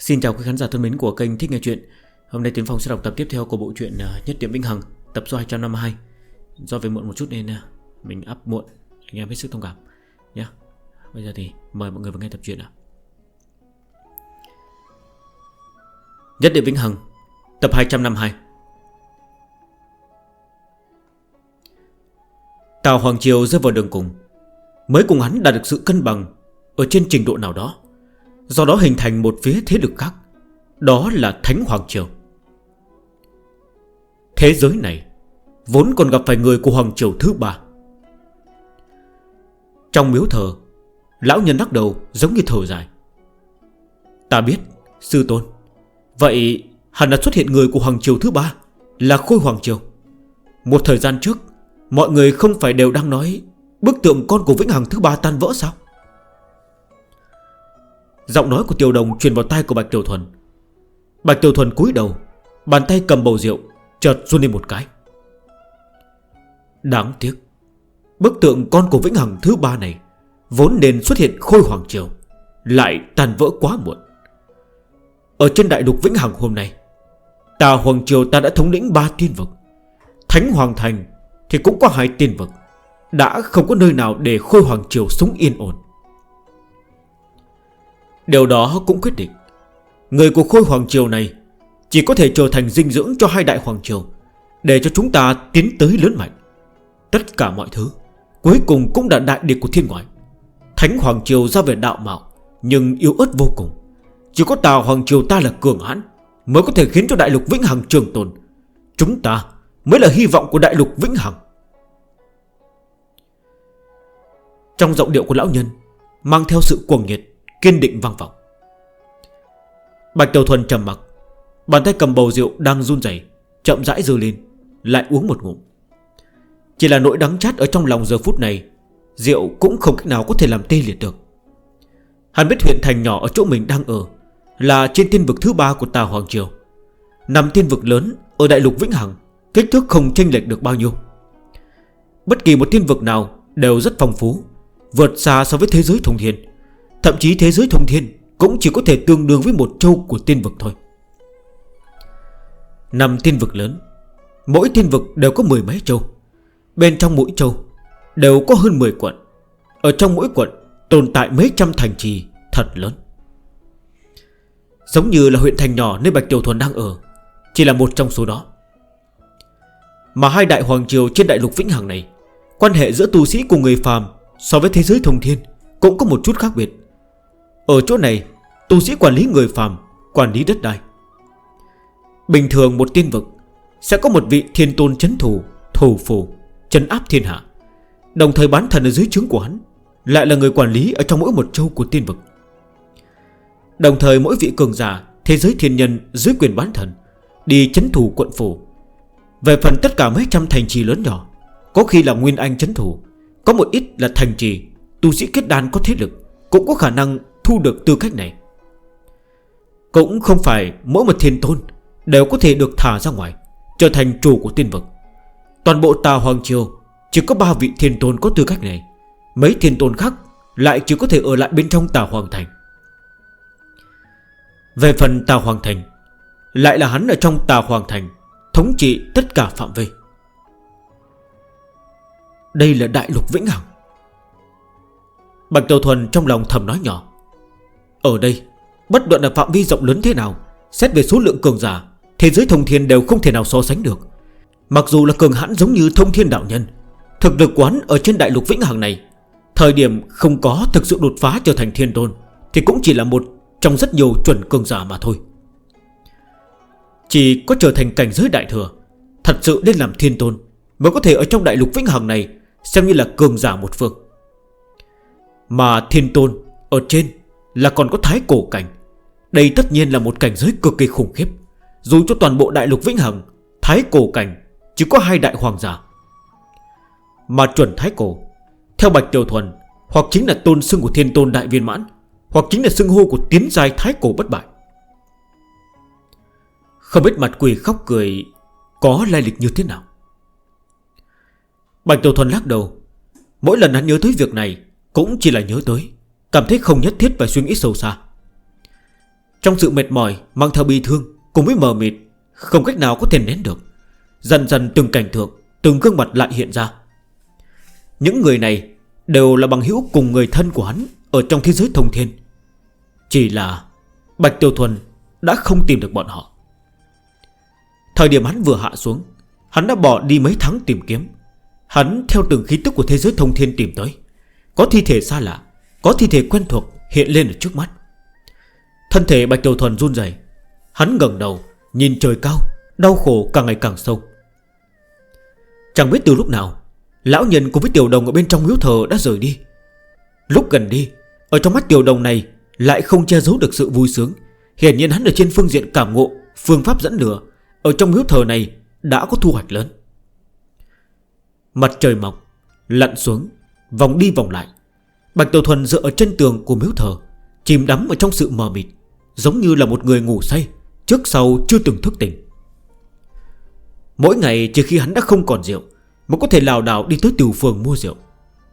Xin chào quý khán giả thân mến của kênh Thích Nghe Chuyện. Hôm nay Tiến Phong sẽ đọc tập tiếp theo của bộ truyện à, Nhất Điểm Vĩnh Hằng, Tập số 252 Do về muộn một chút nên à, mình up muộn, Anh em hết sức thông cảm nhé Bây giờ thì mời mọi người vào nghe tập truyện nào. Nhất Điểm Vĩnh Hằng, Tập 252 Tào Hoàng Triều rơi vào đường cùng. Mới cùng hắn đạt được sự cân bằng Ở trên trình độ nào đó Do đó hình thành một phía thế lực khác. Đó là Thánh Hoàng Triều. Thế giới này Vốn còn gặp phải người của Hoàng Triều thứ ba. Trong miếu thờ, Lão nhân lắc đầu giống như thở dài. Ta biết, Sư Tôn. Vậy hẳn là xuất hiện người của Hoàng Triều thứ ba Là Khôi Hoàng Triều. Một thời gian trước, Mọi người không phải đều đang nói Bức tượng con của Vĩnh Hằng thứ ba tan vỡ sao? Giọng nói của Tiêu Đồng truyền vào tay của Bạch Tiểu Thuần. Bạch Tiểu Thuần cúi đầu, Bàn tay cầm bầu rượu, Chợt run lên một cái. Đáng tiếc, Bức tượng con của Vĩnh Hằng thứ ba này Vốn nên xuất hiện khôi hoàng triều Lại tàn vỡ quá muộn. Ở trên đại lục Vĩnh Hằng hôm nay Tà Hoàng Triều ta đã thống lĩnh ba tiên vực. Thánh Hoàng Thành Thì cũng có hai tiên vực, Đã không có nơi nào để khôi Hoàng Triều sống yên ổn. Điều đó cũng quyết định. Người của khôi hoàng triều này Chỉ có thể trở thành dinh dưỡng cho hai đại hoàng triều, Để cho chúng ta tiến tới lớn mạnh. Tất cả mọi thứ Cuối cùng cũng đã đại địch của thiên ngoại. Thánh hoàng triều ra về đạo mạo, Nhưng yếu ớt vô cùng. Chỉ có tà hoàng triều ta là cường hãn Mới có thể khiến cho đại lục vĩnh hằng trường tồn. Chúng ta mới là hy vọng của đại lục vĩnh hằng. Trong giọng điệu của lão nhân, Mang theo sự cuồng nhiệt Kiên định vang vọng. Bạch Tiểu Thuần trầm mặc, Bàn tay cầm bầu rượu đang run rẩy, Chậm rãi dư lên, Lại uống một ngụm. Chỉ là nỗi đắng chát ở trong lòng giờ phút này, Rượu cũng không cách nào có thể làm tê liệt được. Hắn biết huyện thành nhỏ ở chỗ mình đang ở Là trên thiên vực thứ ba của Tàu Hoàng Triều. Nằm thiên vực lớn Ở đại lục Vĩnh Hằng, Kích thước không chênh lệch được bao nhiêu. Bất kỳ một thiên vực nào đều rất phong phú, Vượt xa so với thế giới thông thiên. Thậm chí thế giới thông thiên Cũng chỉ có thể tương đương với một châu của tiên vực thôi. Năm tiên vực lớn, Mỗi tiên vực đều có mười mấy châu. Bên trong mỗi châu Đều có hơn 10 quận. Ở trong mỗi quận tồn tại mấy trăm thành trì Thật lớn. Giống như là huyện thành nhỏ nơi Bạch Tiểu Thuần đang ở, Chỉ là một trong số đó. Mà hai đại hoàng triều trên đại lục Vĩnh Hằng này, Quan hệ giữa tu sĩ cùng người phàm So với thế giới thông thiên Cũng có một chút khác biệt. Ở chỗ này tu sĩ quản lý người phàm Quản lý đất đai. Bình thường một tiên vực Sẽ có một vị thiên tôn chấn thủ Thủ phủ, chấn áp thiên hạ. Đồng thời bán thần ở dưới trướng của hắn Lại là người quản lý ở trong mỗi một châu của tiên vực. Đồng thời mỗi vị cường giả Thế giới thiên nhân dưới quyền bán thần Đi chấn thủ quận phủ. Về phần tất cả mấy trăm thành trì lớn nhỏ Có khi là Nguyên Anh chấn thủ Có một ít là thành trì Tu sĩ kết đan có thế lực Cũng có khả năng thu được tư cách này. Cũng không phải mỗi một thiên tôn Đều có thể được thả ra ngoài, Trở thành chủ của tiên vực. Toàn bộ tà Hoàng Triều Chỉ có 3 vị thiên tôn có tư cách này, Mấy thiên tôn khác Lại chỉ có thể ở lại bên trong tà Hoàng Thành. Về phần tà Hoàng Thành, Lại là hắn ở trong tà Hoàng Thành Thống trị tất cả phạm vi. Đây là đại lục vĩnh hằng. Bạch Tiểu Thuần trong lòng thầm nói nhỏ. Ở đây, Bất luận là phạm vi rộng lớn thế nào, Xét về số lượng cường giả, Thế giới thông thiên đều không thể nào so sánh được. Mặc dù là cường hãn giống như thông thiên đạo nhân, Thực lực quán ở trên đại lục vĩnh hằng này, Thời điểm không có thực sự đột phá trở thành thiên tôn, Thì cũng chỉ là một trong rất nhiều chuẩn cường giả mà thôi. Chỉ có trở thành cảnh giới đại thừa, Thật sự nên làm thiên tôn, Mới có thể ở trong đại lục vĩnh hằng này Xem như là cường giả một phương. Mà thiên tôn ở trên là còn có thái cổ cảnh. Đây tất nhiên là một cảnh giới cực kỳ khủng khiếp. Dù cho toàn bộ đại lục Vĩnh Hằng, Thái cổ cảnh Chỉ có hai đại hoàng giả. Mà chuẩn thái cổ, Theo Bạch Tiểu Thuần, Hoặc chính là tôn xưng của thiên tôn đại viên mãn, Hoặc chính là xưng hô của tiến giai thái cổ bất bại. Không biết mặt quỷ khóc cười Có lai lịch như thế nào. Bạch Tiểu Thuần lắc đầu, Mỗi lần hắn nhớ tới việc này Cũng chỉ là nhớ tới. Cảm thấy không nhất thiết phải suy nghĩ sâu xa. Trong sự mệt mỏi, Mang theo bi thương, cùng với mờ mịt, Không cách nào có thể nén được. Dần dần từng cảnh thượng Từng gương mặt lại hiện ra. Những người này đều là bằng hữu cùng người thân của hắn Ở trong thế giới thông thiên. Chỉ là Bạch Tiêu Thuần đã không tìm được bọn họ. Thời điểm hắn vừa hạ xuống, Hắn đã bỏ đi mấy tháng tìm kiếm. Hắn theo từng khí tức của thế giới thông thiên tìm tới. Có thi thể xa lạ có thi thể quen thuộc hiện lên ở trước mắt. Thân thể Bạch Tiểu Thuần run dày Hắn gần đầu, Nhìn trời cao, Đau khổ càng ngày càng sâu. Chẳng biết từ lúc nào, Lão nhân cùng với tiểu đồng ở bên trong miếu thờ đã rời đi. Lúc gần đi, Ở trong mắt tiểu đồng này Lại không che giấu được sự vui sướng. Hiển nhiên hắn ở trên phương diện cảm ngộ, Phương pháp dẫn lửa, Ở trong miếu thờ này đã có thu hoạch lớn. Mặt trời mọc, Lặn xuống, Vòng đi vòng lại. Bạch Tiểu Thuần dựa ở chân tường của miếu thờ, Chìm đắm ở trong sự mờ mịt, Giống như là một người ngủ say, Trước sau chưa từng thức tỉnh. Mỗi ngày trừ khi hắn đã không còn rượu Mà có thể lào đảo đi tới tiểu phường mua rượu.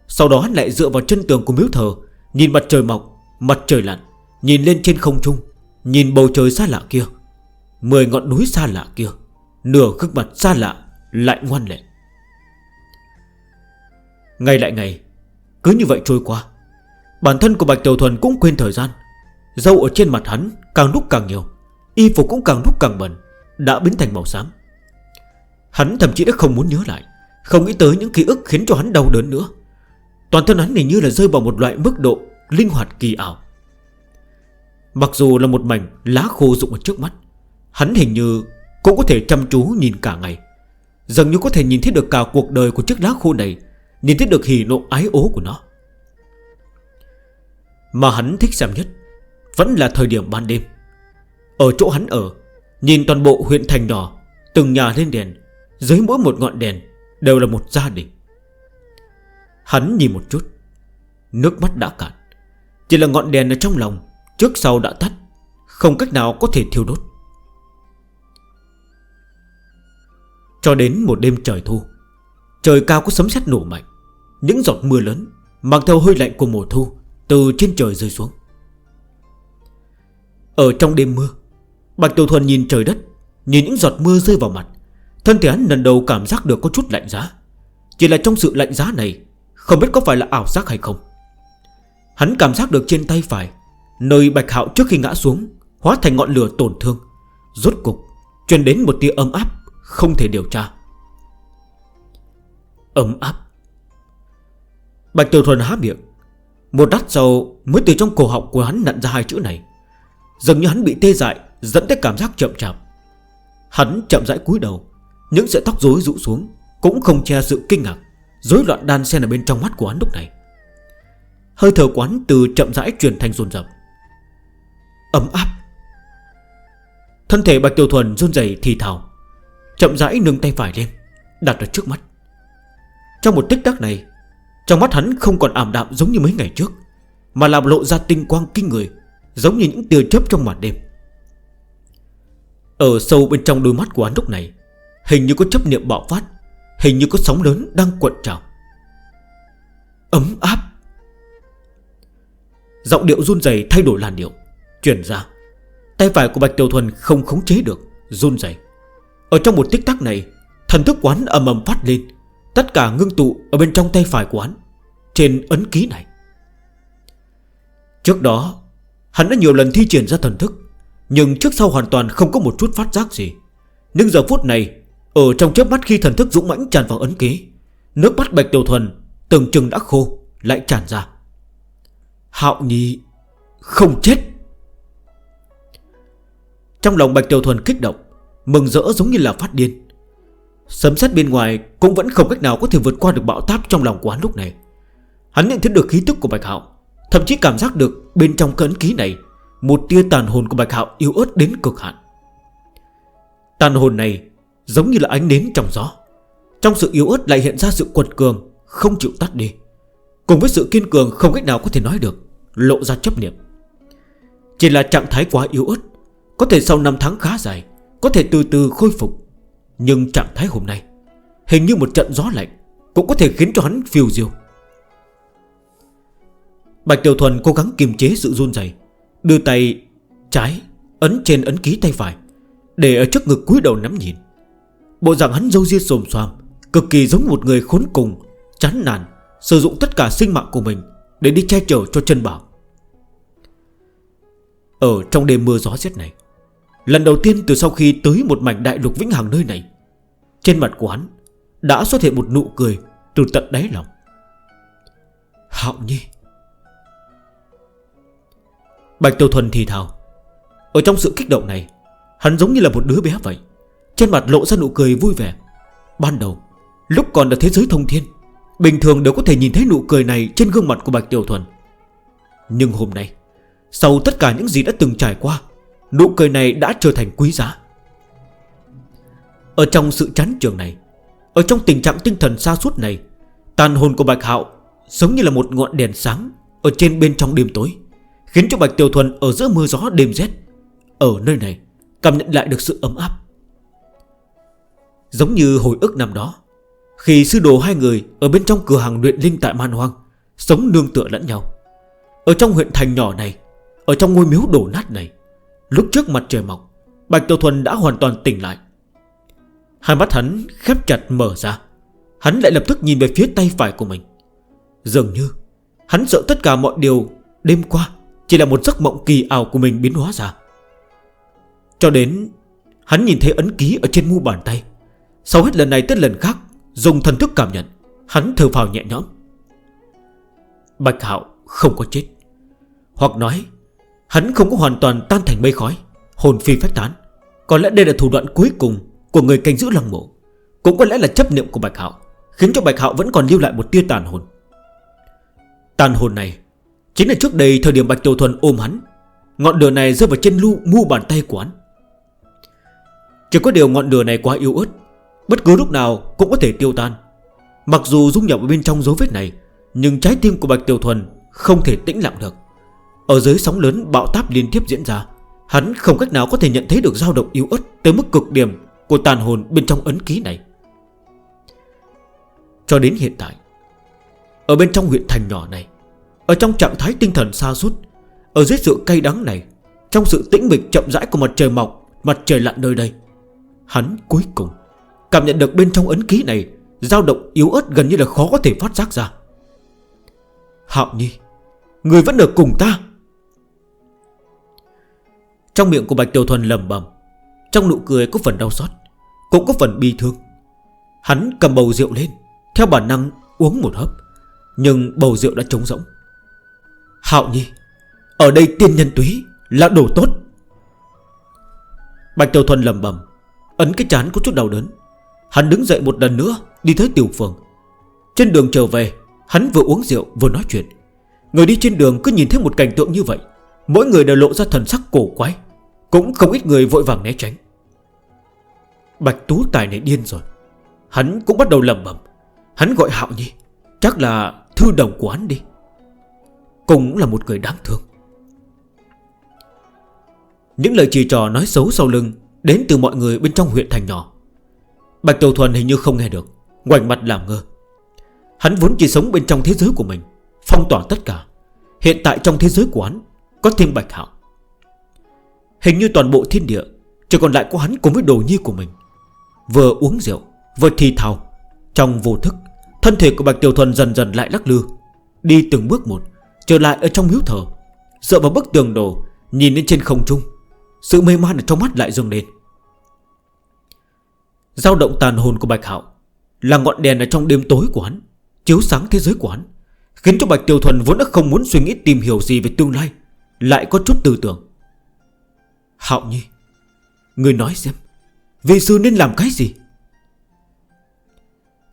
Sau đó hắn lại dựa vào chân tường của miếu thờ, Nhìn mặt trời mọc, Mặt trời lặn, Nhìn lên trên không trung, Nhìn bầu trời xa lạ kia. Mười ngọn núi xa lạ kia, Nửa gương mặt xa lạ, Lại ngoan lệ. Ngày lại ngày, Cứ như vậy trôi qua. Bản thân của Bạch Tiểu Thuần cũng quên thời gian. Dâu ở trên mặt hắn càng lúc càng nhiều, Y phục cũng càng lúc càng bẩn, Đã biến thành màu xám. Hắn thậm chí đã không muốn nhớ lại, Không nghĩ tới những ký ức khiến cho hắn đau đớn nữa. Toàn thân hắn hình như là rơi vào một loại mức độ Linh hoạt kỳ ảo. Mặc dù là một mảnh lá khô rụng ở trước mắt, Hắn hình như cũng có thể chăm chú nhìn cả ngày. Dường như có thể nhìn thấy được cả cuộc đời của chiếc lá khô này, Nhìn thấy được hỉ nộ ái ố của nó. Mà hắn thích xem nhất Vẫn là thời điểm ban đêm. Ở chỗ hắn ở, Nhìn toàn bộ huyện thành đỏ, Từng nhà lên đèn, Dưới mỗi một ngọn đèn Đều là một gia đình. Hắn nhìn một chút, Nước mắt đã cạn. Chỉ là ngọn đèn ở trong lòng Trước sau đã tắt, Không cách nào có thể thiêu đốt. Cho đến một đêm trời thu, Trời cao có sấm sét nổ mạnh, Những giọt mưa lớn Mang theo hơi lạnh của mùa thu từ trên trời rơi xuống. Ở trong đêm mưa, Bạch Tiểu Thuần nhìn trời đất, Nhìn những giọt mưa rơi vào mặt. Thân thể hắn lần đầu cảm giác được có chút lạnh giá. Chỉ là trong sự lạnh giá này, Không biết có phải là ảo giác hay không. Hắn cảm giác được trên tay phải, Nơi Bạch Hạo trước khi ngã xuống, Hóa thành ngọn lửa tổn thương. Rốt cục, Truyền đến một tia ấm áp, Không thể điều tra. Ấm áp. Bạch Tiểu Thuần há miệng một đắt sau mới từ trong cổ họng của hắn nặn ra hai chữ này. Dường như hắn bị tê dại Dẫn tới cảm giác chậm chạp. Hắn chậm rãi cúi đầu Những sợi tóc rối rụ xuống Cũng không che sự kinh ngạc Rối loạn đan xen ở bên trong mắt của hắn lúc này. Hơi thở quán từ chậm rãi chuyển thành dồn rập, Ấm áp. Thân thể Bạch Tiểu Thuần run dày thì thào Chậm rãi nâng tay phải lên Đặt ở trước mắt. Trong một tích tắc này trong mắt hắn không còn ảm đạm giống như mấy ngày trước, Mà làm lộ ra tinh quang kinh người, Giống như những tia chớp trong màn đêm. Ở sâu bên trong đôi mắt của hắn lúc này, Hình như có chấp niệm bạo phát, Hình như có sóng lớn đang cuộn trào. Ấm áp. Giọng điệu run dày thay đổi làn điệu, Chuyển ra. Tay phải của Bạch Tiểu Thuần không khống chế được, Run dày Ở trong một tích tắc này, Thần thức quán ầm ầm phát lên Tất cả ngưng tụ ở bên trong tay phải của hắn, Trên ấn ký này. Trước đó, Hắn đã nhiều lần thi triển ra thần thức, Nhưng trước sau hoàn toàn không có một chút phát giác gì. Nhưng giờ phút này, Ở trong chớp mắt khi thần thức dũng mãnh tràn vào ấn ký, Nước mắt bạch đầu thuần Từng chừng đã khô, lại tràn ra. Hạo nhi Không chết. Trong lòng bạch đầu thuần kích động, Mừng rỡ giống như là phát điên. Sấm sét bên ngoài cũng vẫn không cách nào có thể vượt qua được bão táp trong lòng của hắn lúc này. Hắn nhận thấy được khí tức của Bạch Hạo, Thậm chí cảm giác được bên trong cấn ký này, Một tia tàn hồn của Bạch Hạo yếu ớt đến cực hạn. Tàn hồn này giống như là ánh nến trong gió, Trong sự yếu ớt lại hiện ra sự quật cường, Không chịu tắt đi. Cùng với sự kiên cường không cách nào có thể nói được, Lộ ra chấp niệm. Chỉ là trạng thái quá yếu ớt, Có thể sau năm tháng khá dài, Có thể từ từ khôi phục. Nhưng trạng thái hôm nay Hình như một trận gió lạnh Cũng có thể khiến cho hắn phiêu diêu. Bạch Tiểu Thuần cố gắng kiềm chế sự run dày Đưa tay trái Ấn trên ấn ký tay phải, Để ở trước ngực cúi đầu nắm nhìn. Bộ dạng hắn dâu riêng xồm xoàm, Cực kỳ giống một người khốn cùng, Chán nản, Sử dụng tất cả sinh mạng của mình Để đi che chở cho chân bảo. Ở trong đêm mưa gió rét này Lần đầu tiên từ sau khi tới một mảnh đại lục vĩnh hằng nơi này, Trên mặt của hắn Đã xuất hiện một nụ cười Từ tận đáy lòng. Hạo Nhi. Bạch Tiêu Thuần thì thào. Ở trong sự kích động này, Hắn giống như là một đứa bé vậy. Trên mặt lộ ra nụ cười vui vẻ. Ban đầu, Lúc còn ở thế giới thông thiên, Bình thường đều có thể nhìn thấy nụ cười này Trên gương mặt của Bạch Tiểu Thuần. Nhưng hôm nay, Sau tất cả những gì đã từng trải qua Nụ cười này đã trở thành quý giá. Ở trong sự chán trường này, Ở trong tình trạng tinh thần xa suốt này, Tàn hồn của Bạch Hạo Giống như là một ngọn đèn sáng Ở trên bên trong đêm tối, Khiến cho Bạch Tiểu Thuần ở giữa mưa gió đêm rét, Ở nơi này Cảm nhận lại được sự ấm áp. Giống như hồi ức năm đó, Khi sư đồ hai người Ở bên trong cửa hàng luyện linh tại Man Hoang Sống nương tựa lẫn nhau, Ở trong huyện thành nhỏ này, Ở trong ngôi miếu đổ nát này Lúc trước mặt trời mọc, Bạch Tiểu Thuần đã hoàn toàn tỉnh lại. Hai mắt hắn khép chặt mở ra. Hắn lại lập tức nhìn về phía tay phải của mình. Dường như, Hắn sợ tất cả mọi điều đêm qua Chỉ là một giấc mộng kỳ ảo của mình biến hóa ra. Cho đến, Hắn nhìn thấy ấn ký ở trên mu bàn tay. Sau hết lần này tới lần khác, Dùng thần thức cảm nhận, Hắn thở vào nhẹ nhõm. Bạch Hạo không có chết, Hoặc nói Hắn không có hoàn toàn tan thành mây khói, Hồn phi phách tán. Có lẽ đây là thủ đoạn cuối cùng của người canh giữ lăng mộ. Cũng có lẽ là chấp niệm của Bạch Hạo, Khiến cho Bạch Hạo vẫn còn lưu lại một tia tàn hồn. Tàn hồn này Chính là trước đây thời điểm Bạch Tiểu Thuần ôm hắn, Ngọn lửa này rơi vào chân lưu mu bàn tay của hắn. Chỉ có điều ngọn lửa này quá yếu ớt, Bất cứ lúc nào cũng có thể tiêu tan. Mặc dù dung nhập bên trong dấu vết này, Nhưng trái tim của Bạch Tiểu Thuần Không thể tĩnh lặng được. Ở dưới sóng lớn, bão táp liên tiếp diễn ra. Hắn không cách nào có thể nhận thấy được dao động yếu ớt Tới mức cực điểm của tàn hồn bên trong ấn ký này. Cho đến hiện tại, Ở bên trong huyện thành nhỏ này, Ở trong trạng thái tinh thần xa sút Ở dưới sự cay đắng này, Trong sự tĩnh mịch chậm rãi của mặt trời mọc, Mặt trời lặn nơi đây, Hắn cuối cùng Cảm nhận được bên trong ấn ký này, dao động yếu ớt gần như là khó có thể phát giác ra. Hạo Nhi, Người vẫn ở cùng ta. Trong miệng của Bạch Tiểu Thuần lầm bầm Trong nụ cười có phần đau xót, Cũng có phần bi thương. Hắn cầm bầu rượu lên, Theo bản năng uống một hớp, Nhưng bầu rượu đã trống rỗng. Hạo Nhi, Ở đây tiên nhân túy là đồ tốt. Bạch Tiểu Thuần lầm bầm Ấn cái chán có chút đau đớn. Hắn đứng dậy một lần nữa, Đi tới tiểu phường. Trên đường trở về, Hắn vừa uống rượu vừa nói chuyện. Người đi trên đường cứ nhìn thấy một cảnh tượng như vậy, Mỗi người đều lộ ra thần sắc cổ quái. Cũng không ít người vội vàng né tránh. Bạch Tú Tài này điên rồi. Hắn cũng bắt đầu lầm bẩm. Hắn gọi Hạo Nhi. Chắc là thư đồng của hắn đi. Cũng là một người đáng thương. Những lời chỉ trò nói xấu sau lưng Đến từ mọi người bên trong huyện thành nhỏ. Bạch Tiểu Thuần hình như không nghe được, Ngoảnh mặt làm ngơ. Hắn vốn chỉ sống bên trong thế giới của mình, Phong tỏa tất cả. Hiện tại trong thế giới của hắn, Có thêm Bạch Hạo. Hình như toàn bộ thiên địa, Chỉ còn lại có hắn cùng với đồ nhi của mình. Vừa uống rượu, Vừa thi thào. Trong vô thức, Thân thể của Bạch Tiểu Thuần dần dần lại lắc lư. Đi từng bước một, Trở lại ở trong hiếu thở Dựa vào bức tường đổ Nhìn lên trên không trung, Sự mê man ở trong mắt lại dừng lên. Dao động tàn hồn của Bạch Hạo Là ngọn đèn ở trong đêm tối của hắn, Chiếu sáng thế giới của hắn, Khiến cho Bạch Tiểu Thuần vốn đã không muốn suy nghĩ tìm hiểu gì về tương lai, Lại có chút tư tưởng. Hạo Nhi, Người nói xem Vị sư nên làm cái gì?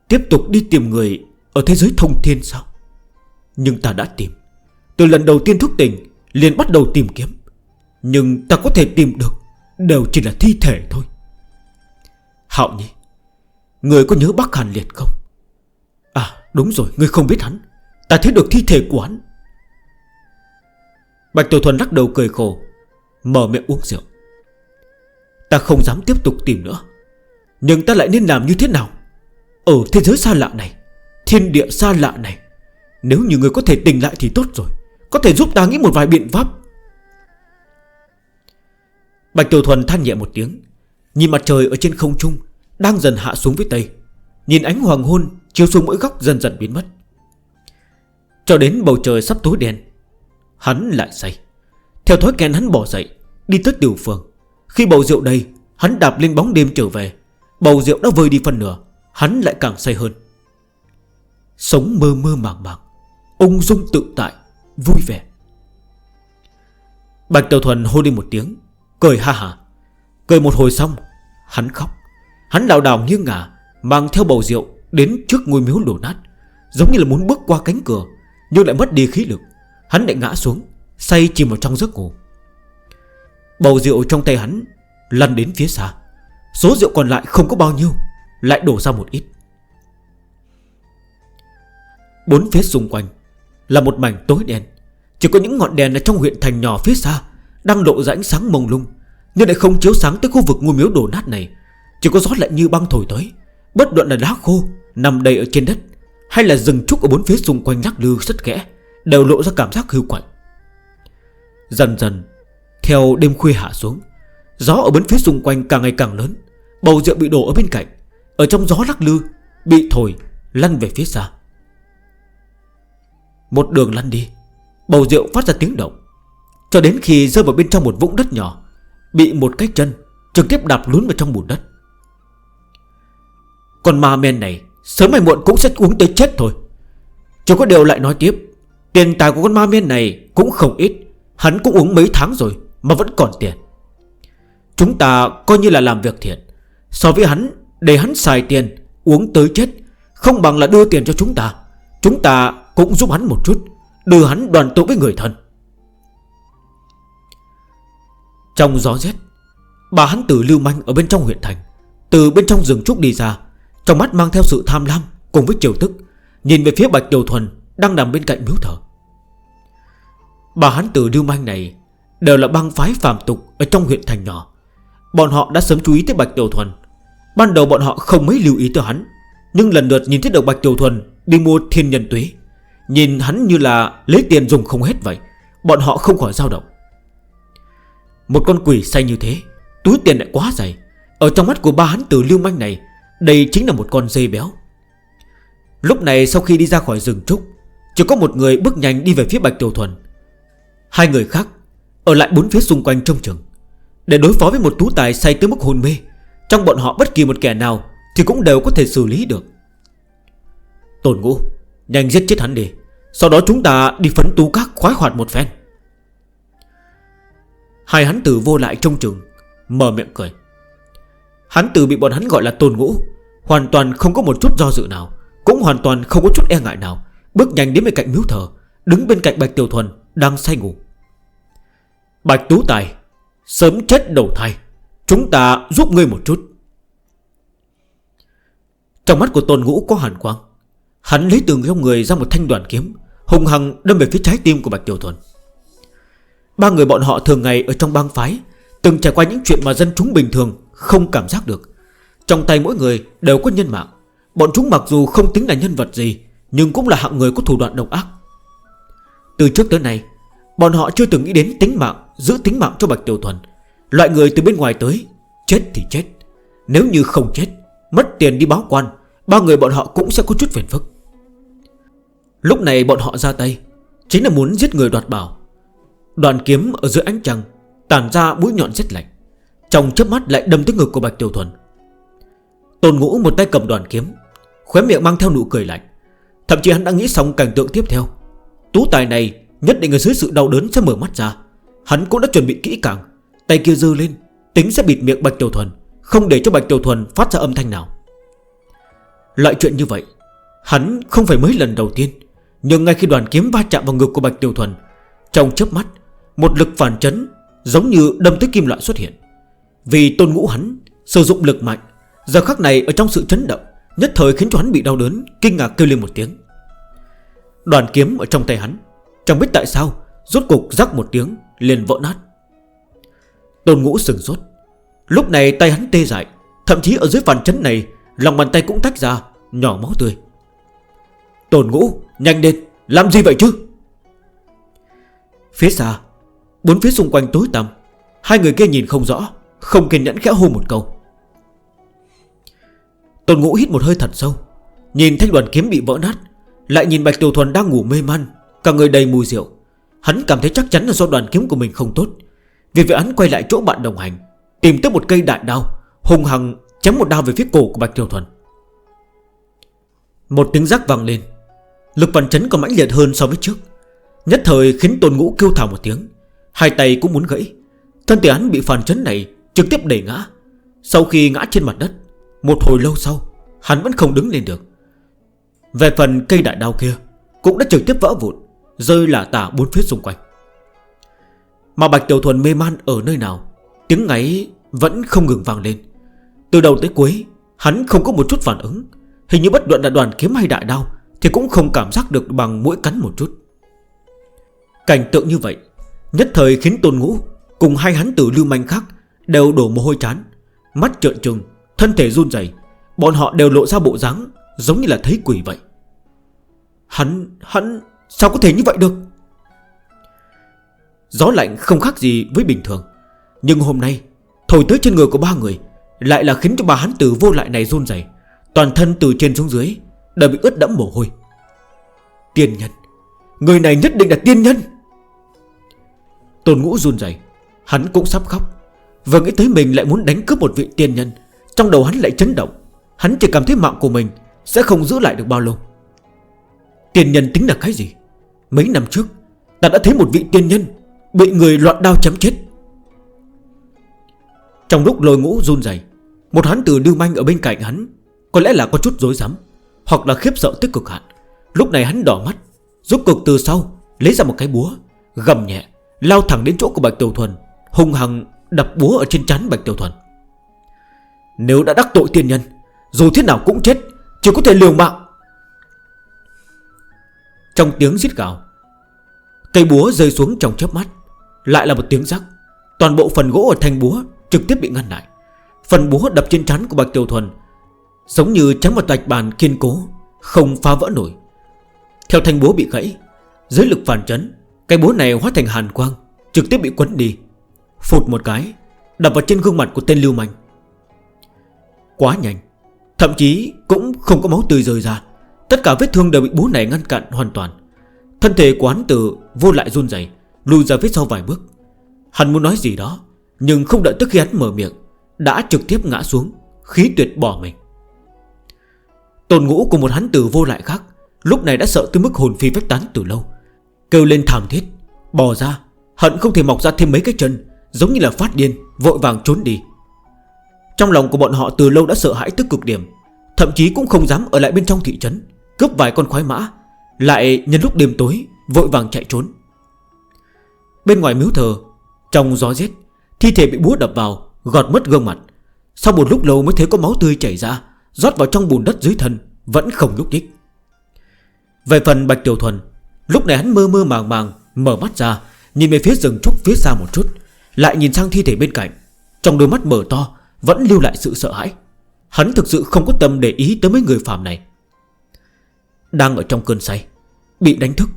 Tiếp tục đi tìm người Ở thế giới thông thiên sao? Nhưng ta đã tìm. Từ lần đầu tiên thức tỉnh liền bắt đầu tìm kiếm. Nhưng ta có thể tìm được, Đều chỉ là thi thể thôi. Hạo Nhi, Người có nhớ bác Hàn Liệt không? À đúng rồi, Người không biết hắn. Ta thấy được thi thể của hắn. Bạch Tiểu Thuần lắc đầu cười khổ. Mở miệng uống rượu. Ta không dám tiếp tục tìm nữa. Nhưng ta lại nên làm như thế nào? Ở thế giới xa lạ này, Thiên địa xa lạ này, Nếu như người có thể tỉnh lại thì tốt rồi. Có thể giúp ta nghĩ một vài biện pháp. Bạch Tiểu Thuần than nhẹ một tiếng, Nhìn mặt trời ở trên không trung, Đang dần hạ xuống với Tây. Nhìn ánh hoàng hôn, chiếu xuống mỗi góc dần dần biến mất. Cho đến bầu trời sắp tối đen, Hắn lại say. Theo thói quen hắn bỏ dậy, Đi tới tiểu phường Khi bầu rượu đây Hắn đạp lên bóng đêm trở về. Bầu rượu đã vơi đi phần nửa, Hắn lại càng say hơn. Sống mơ mơ màng màng Ông dung tự tại, Vui vẻ. Bạch Tiểu Thuần hôn đi một tiếng, Cười ha ha Cười một hồi xong, Hắn khóc. Hắn đào đào như ngả, Mang theo bầu rượu Đến trước ngôi miếu đổ nát. Giống như là muốn bước qua cánh cửa, Nhưng lại mất đi khí lực. Hắn lại ngã xuống Say chìm vào trong giấc ngủ Bầu rượu trong tay hắn Lăn đến phía xa. Số rượu còn lại không có bao nhiêu, Lại đổ ra một ít. Bốn phía xung quanh Là một mảnh tối đen. Chỉ có những ngọn đèn ở trong huyện thành nhỏ phía xa Đang lộ ra ánh sáng mông lung, Nhưng lại không chiếu sáng tới khu vực ngôi miếu đổ nát này. Chỉ có gió lạnh như băng thổi tới, Bất luận là đá khô Nằm đầy ở trên đất Hay là rừng trúc ở bốn phía xung quanh lắc lư rất kẽ Đều lộ ra cảm giác hưu quạnh. Dần dần, Theo đêm khuya hạ xuống, Gió ở bên phía xung quanh càng ngày càng lớn. Bầu rượu bị đổ ở bên cạnh, Ở trong gió lắc lư, Bị thổi lăn về phía xa. Một đường lăn đi, Bầu rượu phát ra tiếng động, Cho đến khi rơi vào bên trong một vũng đất nhỏ, Bị một cái chân Trực tiếp đạp lún vào trong bùn đất. Còn ma men này Sớm hay muộn cũng sẽ uống tới chết thôi. Chỉ có điều lại nói tiếp, Tiền tài của con ma men này cũng không ít. Hắn cũng uống mấy tháng rồi Mà vẫn còn tiền. Chúng ta coi như là làm việc thiện. So với hắn, để hắn xài tiền, Uống tới chết, Không bằng là đưa tiền cho chúng ta. Chúng ta cũng giúp hắn một chút, Đưa hắn đoàn tụ với người thân. Trong gió rét, Bà hắn tử lưu manh ở bên trong huyện thành, Từ bên trong rừng trúc đi ra, Trong mắt mang theo sự tham lam cùng với chiều tức, Nhìn về phía Bạch kiều Thuần Đang nằm bên cạnh miếu thở Bà hắn tử lưu manh này Đều là băng phái phàm tục Ở trong huyện thành nhỏ. Bọn họ đã sớm chú ý tới Bạch Tiểu Thuần. Ban đầu bọn họ không mấy lưu ý tới hắn, Nhưng lần lượt nhìn thấy được Bạch Tiểu Thuần Đi mua thiên nhân tuế. Nhìn hắn như là lấy tiền dùng không hết vậy, Bọn họ không khỏi dao động. Một con quỷ say như thế, Túi tiền lại quá dày. Ở trong mắt của ba hắn tử lưu manh này, Đây chính là một con dây béo. Lúc này sau khi đi ra khỏi rừng trúc, Chỉ có một người bước nhanh đi về phía Bạch Tiểu Thuần. Hai người khác Ở lại bốn phía xung quanh trong trường Để đối phó với một tú tài say tới mức hôn mê. Trong bọn họ bất kỳ một kẻ nào Thì cũng đều có thể xử lý được. Tổn ngũ, Nhanh giết chết hắn đi, Sau đó chúng ta đi phấn tú các khoái hoạt một phen. Hai hắn tử vô lại trong trường Mở miệng cười. Hắn tử bị bọn hắn gọi là tồn ngũ, Hoàn toàn không có một chút do dự nào, Cũng hoàn toàn không có chút e ngại nào, Bước nhanh đến bên cạnh miếu thờ, Đứng bên cạnh Bạch Tiểu Thuần Đang say ngủ. Bạch Tú Tài, Sớm chết đầu thai, Chúng ta giúp ngươi một chút. Trong mắt của Tôn Ngũ có hàn quang. Hắn lấy từ trong người ra một thanh đoàn kiếm Hùng hằng đâm về phía trái tim của Bạch Tiểu Thuần. Ba người bọn họ thường ngày ở trong bang phái, Từng trải qua những chuyện mà dân chúng bình thường Không cảm giác được. Trong tay mỗi người đều có nhân mạng. Bọn chúng mặc dù không tính là nhân vật gì, Nhưng cũng là hạng người có thủ đoạn độc ác. Từ trước tới nay, Bọn họ chưa từng nghĩ đến tính mạng Giữ tính mạng cho Bạch Tiểu Thuần. Loại người từ bên ngoài tới, Chết thì chết. Nếu như không chết, Mất tiền đi báo quan, Ba người bọn họ cũng sẽ có chút phiền phức. Lúc này bọn họ ra tay, Chính là muốn giết người đoạt bảo. Đoàn kiếm ở dưới ánh trăng Tàn ra mũi nhọn rất lạnh, Trong chớp mắt lại đâm tới ngực của Bạch Tiểu Thuần. Tôn ngũ một tay cầm đoàn kiếm, Khóe miệng mang theo nụ cười lạnh. Thậm chí hắn đã nghĩ xong cảnh tượng tiếp theo. Tú tài này nhất định ở dưới sự đau đớn sẽ mở mắt ra. Hắn cũng đã chuẩn bị kỹ càng. Tay kia dư lên, Tính sẽ bịt miệng Bạch Tiểu Thuần, Không để cho Bạch Tiểu Thuần phát ra âm thanh nào. Loại chuyện như vậy, Hắn không phải mấy lần đầu tiên, Nhưng ngay khi đoàn kiếm va chạm vào ngực của Bạch Tiểu Thuần, Trong chớp mắt, Một lực phản chấn giống như đâm tới kim loại xuất hiện. Vì tôn ngũ hắn, Sử dụng lực mạnh, Giờ khắc này ở trong sự chấn động, Nhất thời khiến cho hắn bị đau đớn, Kinh ngạc kêu lên một tiếng. Đoàn kiếm ở trong tay hắn, Chẳng biết tại sao, Rốt cục rắc một tiếng liền vỡ nát. Tôn ngũ sừng sốt. Lúc này tay hắn tê dại, Thậm chí ở dưới phản chấn này, Lòng bàn tay cũng tách ra, Nhỏ máu tươi. Tôn ngũ, nhanh lên, Làm gì vậy chứ? Phía xa, Bốn phía xung quanh tối tăm, Hai người kia nhìn không rõ, Không kiên nhẫn khẽ hô một câu. Tôn ngũ hít một hơi thật sâu, Nhìn thanh đoàn kiếm bị vỡ nát, Lại nhìn Bạch Tiểu Thuần đang ngủ mê man, Cả người đầy mùi rượu. Hắn cảm thấy chắc chắn là do đoàn kiếm của mình không tốt. Vì vậy hắn quay lại chỗ bạn đồng hành, Tìm tới một cây đại đao, Hùng hằng chém một đao về phía cổ của Bạch tiểu Thuần. Một tiếng rắc vang lên. Lực phản chấn còn mãnh liệt hơn so với trước. Nhất thời khiến tôn ngũ kêu thảo một tiếng. Hai tay cũng muốn gãy. Thân thể hắn bị phản chấn này trực tiếp đẩy ngã. Sau khi ngã trên mặt đất, Một hồi lâu sau, Hắn vẫn không đứng lên được. Về phần cây đại đao kia Cũng đã trực tiếp vỡ vụn. Rơi lả tả bốn phía xung quanh. Mà Bạch Tiểu Thuần mê man ở nơi nào Tiếng ngáy vẫn không ngừng vang lên. Từ đầu tới cuối Hắn không có một chút phản ứng. Hình như bất luận đại đoàn kiếm hay đại đao Thì cũng không cảm giác được bằng mũi cắn một chút. Cảnh tượng như vậy Nhất thời khiến Tôn Ngũ Cùng hai hắn tử lưu manh khác Đều đổ mồ hôi chán Mắt trợn trừng, thân thể run dày Bọn họ đều lộ ra bộ dáng Giống như là thấy quỷ vậy. Hắn, hắn Sao có thể như vậy được? Gió lạnh không khác gì với bình thường. Nhưng hôm nay, Thổi tới trên người của ba người Lại là khiến cho bà hắn tử vô lại này run dày Toàn thân từ trên xuống dưới Đã bị ướt đẫm mồ hôi. Tiên nhân, Người này nhất định là tiên nhân. Tôn ngũ run dày Hắn cũng sắp khóc. Vừa nghĩ tới mình lại muốn đánh cướp một vị tiên nhân, Trong đầu hắn lại chấn động. Hắn chỉ cảm thấy mạng của mình Sẽ không giữ lại được bao lâu. Tiên nhân tính là cái gì? Mấy năm trước, Ta đã thấy một vị tiên nhân Bị người loạn đao chém chết. Trong lúc lôi ngũ run dày Một hắn từ lưu manh ở bên cạnh hắn Có lẽ là có chút dối rắm Hoặc là khiếp sợ tích cực hạn. Lúc này hắn đỏ mắt Rút cực từ sau Lấy ra một cái búa, Gầm nhẹ, Lao thẳng đến chỗ của Bạch Tiểu Thuần Hùng hằng đập búa ở trên trán Bạch Tiểu Thuần. Nếu đã đắc tội tiên nhân, Dù thế nào cũng chết, Chỉ có thể liều mạng trong tiếng giít gào, Cây búa rơi xuống trong chớp mắt. Lại là một tiếng rắc. Toàn bộ phần gỗ ở thanh búa trực tiếp bị ngăn lại. Phần búa đập trên trán của Bạch Tiểu Thuần, Giống như trắng một tạch bàn kiên cố, Không phá vỡ nổi. Theo thanh búa bị gãy, Dưới lực phản chấn cây búa này hóa thành hàn quang, Trực tiếp bị quấn đi. Phụt một cái, Đập vào trên gương mặt của tên lưu manh. Quá nhanh, Thậm chí cũng không có máu tươi rời ra. Tất cả vết thương đều bị bố này ngăn cản hoàn toàn. Thân thể của hắn tử vô lại run dày Lùi ra phía sau vài bước. Hắn muốn nói gì đó, Nhưng không đợi tức khi hắn mở miệng, Đã trực tiếp ngã xuống, Khí tuyệt bỏ mình. Tồn ngũ của một hắn tử vô lại khác, Lúc này đã sợ tới mức hồn phi vách tán từ lâu. Kêu lên thảm thiết, Bò ra Hận không thể mọc ra thêm mấy cái chân, Giống như là phát điên, Vội vàng trốn đi. Trong lòng của bọn họ từ lâu đã sợ hãi tức cực điểm, Thậm chí cũng không dám ở lại bên trong thị trấn. Cướp vài con khoái mã, Lại nhân lúc đêm tối Vội vàng chạy trốn. Bên ngoài miếu thờ, Trong gió rét, Thi thể bị búa đập vào, Gọt mất gương mặt. Sau một lúc lâu mới thấy có máu tươi chảy ra, Rót vào trong bùn đất dưới thân, Vẫn không nhúc nhích. Về phần Bạch Tiểu Thuần, Lúc này hắn mơ mơ màng màng, Mở mắt ra, Nhìn về phía rừng trúc phía xa một chút, Lại nhìn sang thi thể bên cạnh. Trong đôi mắt mở to, Vẫn lưu lại sự sợ hãi. Hắn thực sự không có tâm để ý tới mấy người phạm này. Đang ở trong cơn say, Bị đánh thức,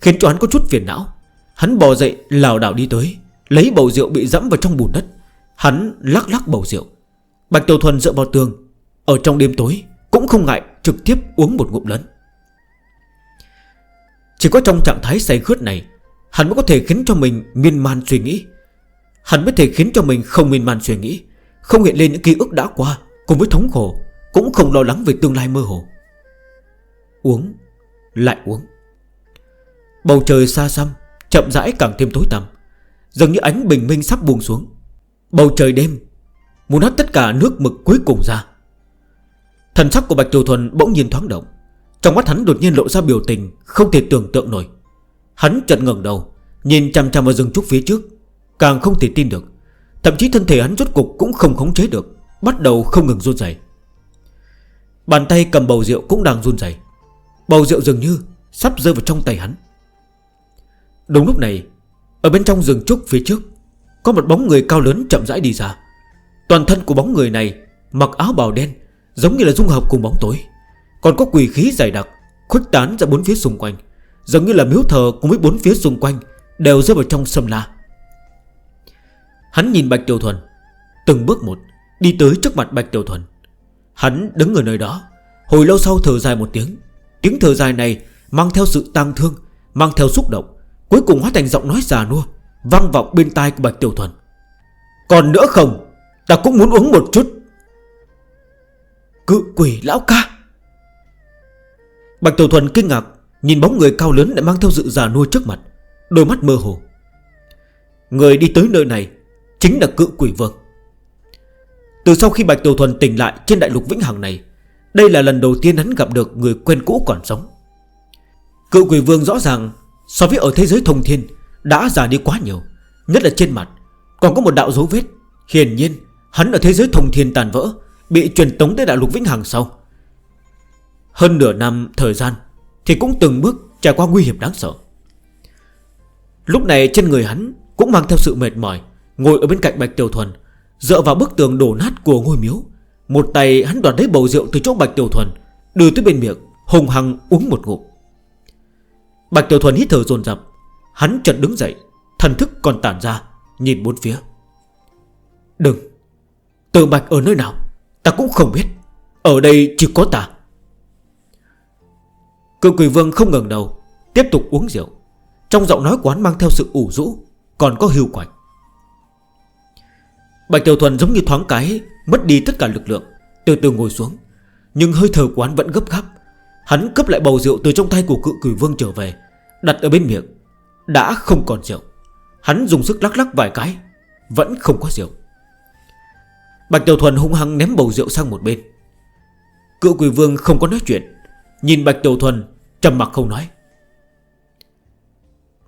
Khiến cho hắn có chút phiền não. Hắn bò dậy lào đảo đi tới, Lấy bầu rượu bị dẫm vào trong bùn đất. Hắn lắc lắc bầu rượu. Bạch Tiểu Thuần dựa vào tường, Ở trong đêm tối, cũng không ngại trực tiếp uống một ngụm lớn. Chỉ có trong trạng thái say khướt này, Hắn mới có thể khiến cho mình miên man suy nghĩ. Hắn mới thể khiến cho mình không miên man suy nghĩ, Không hiện lên những ký ức đã qua Cùng với thống khổ, Cũng không lo lắng về tương lai mơ hồ. Uống, Lại uống. Bầu trời xa xăm, Chậm rãi càng thêm tối tăm, Dường như ánh bình minh sắp buông xuống. Bầu trời đêm, Muốn hắt tất cả nước mực cuối cùng ra. Thần sắc của Bạch Tiểu Thuần bỗng nhiên thoáng động, Trong mắt hắn đột nhiên lộ ra biểu tình Không thể tưởng tượng nổi. Hắn chợt ngẩng đầu, Nhìn chằm chằm vào rừng trúc phía trước, Càng không thể tin được. Thậm chí thân thể hắn rốt cục cũng không khống chế được, Bắt đầu không ngừng run dày Bàn tay cầm bầu rượu cũng đang run dày Bầu rượu dường như Sắp rơi vào trong tay hắn. Đúng lúc này, Ở bên trong rừng trúc phía trước, Có một bóng người cao lớn chậm rãi đi ra. Toàn thân của bóng người này Mặc áo bào đen, Giống như là dung hợp cùng bóng tối. Còn có quỷ khí dày đặc, Khuếch tán ra bốn phía xung quanh, Giống như là miếu thờ cùng với bốn phía xung quanh Đều rơi vào trong sâm la. Hắn nhìn Bạch Tiểu Thuần, Từng bước một Đi tới trước mặt Bạch Tiểu Thuần. Hắn đứng ở nơi đó, Hồi lâu sau thở dài một tiếng. Tiếng thở dài này mang theo sự tang thương, Mang theo xúc động, Cuối cùng hóa thành giọng nói già nua Văng vọng bên tai của Bạch Tiểu Thuần. Còn nữa không, Ta cũng muốn uống một chút. Cự quỷ lão ca. Bạch Tiểu Thuần kinh ngạc, Nhìn bóng người cao lớn lại mang theo sự già nua trước mặt, Đôi mắt mơ hồ. Người đi tới nơi này Chính là cự quỷ vương. Từ sau khi Bạch Tiểu Thuần tỉnh lại trên đại lục Vĩnh Hằng này đây là lần đầu tiên hắn gặp được người quen cũ còn sống. Cựu quỷ vương rõ ràng, So với ở thế giới thông thiên, Đã già đi quá nhiều, Nhất là trên mặt. Còn có một đạo dấu vết, Hiển nhiên, Hắn ở thế giới thông thiên tàn vỡ, Bị truyền tống tới đại lục Vĩnh Hằng sau. Hơn nửa năm thời gian, Thì cũng từng bước trải qua nguy hiểm đáng sợ. Lúc này trên người hắn Cũng mang theo sự mệt mỏi, Ngồi ở bên cạnh Bạch Tiểu Thuần, Dựa vào bức tường đổ nát của ngôi miếu một tay hắn đoạt lấy bầu rượu từ chỗ Bạch Tiểu Thuần, Đưa tới bên miệng Hùng hăng uống một ngụm. Bạch Tiểu Thuần hít thở dồn dập, Hắn chợt đứng dậy, Thần thức còn tản ra, Nhìn bốn phía. Đừng Từ Bạch ở nơi nào, Ta cũng không biết, Ở đây chỉ có ta. Cựu quỷ vương không ngừng đầu, Tiếp tục uống rượu. Trong giọng nói quán mang theo sự ủ rũ, Còn có hưu quạch Bạch Tiểu Thuần giống như thoáng cái, Mất đi tất cả lực lượng. Từ từ ngồi xuống, Nhưng hơi thở của hắn vẫn gấp gáp. Hắn cấp lại bầu rượu từ trong tay của cự quỷ vương trở về, Đặt ở bên miệng. Đã không còn rượu. Hắn dùng sức lắc lắc vài cái, Vẫn không có rượu. Bạch Tiểu Thuần hung hăng ném bầu rượu sang một bên. Cự quỷ vương không có nói chuyện, Nhìn Bạch Tiểu Thuần trầm mặt không nói.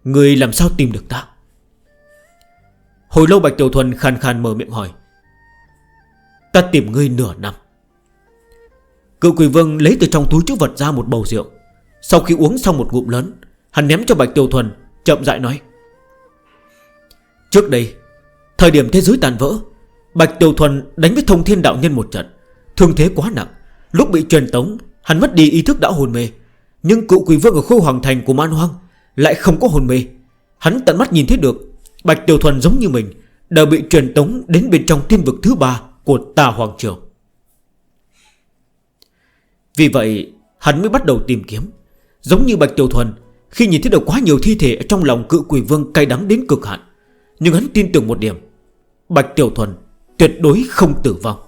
Người làm sao tìm được ta? Hồi lâu Bạch Tiểu Thuần khàn khàn mở miệng hỏi, Ta tìm ngươi nửa năm. Cựu quỷ vương lấy từ trong túi chữ vật ra một bầu rượu. Sau khi uống xong một ngụm lớn, Hắn ném cho Bạch Tiểu Thuần, Chậm dại nói, Trước đây, Thời điểm thế giới tàn vỡ, Bạch Tiểu Thuần đánh với thông thiên đạo nhân một trận. Thương thế quá nặng, Lúc bị truyền tống, Hắn mất đi ý thức đã hồn mê. Nhưng cựu quỷ vương ở khu hoàng thành của Man Hoang Lại không có hồn mê. Hắn tận mắt nhìn thấy được Bạch Tiểu Thuần giống như mình Đã bị truyền tống đến bên trong thiên vực thứ ba Của tà Hoàng Triều. Vì vậy, hắn mới bắt đầu tìm kiếm. Giống như Bạch Tiểu Thuần, Khi nhìn thấy được quá nhiều thi thể ở Trong lòng cự quỷ vương cay đắng đến cực hạn, Nhưng hắn tin tưởng một điểm, Bạch Tiểu Thuần tuyệt đối không tử vong.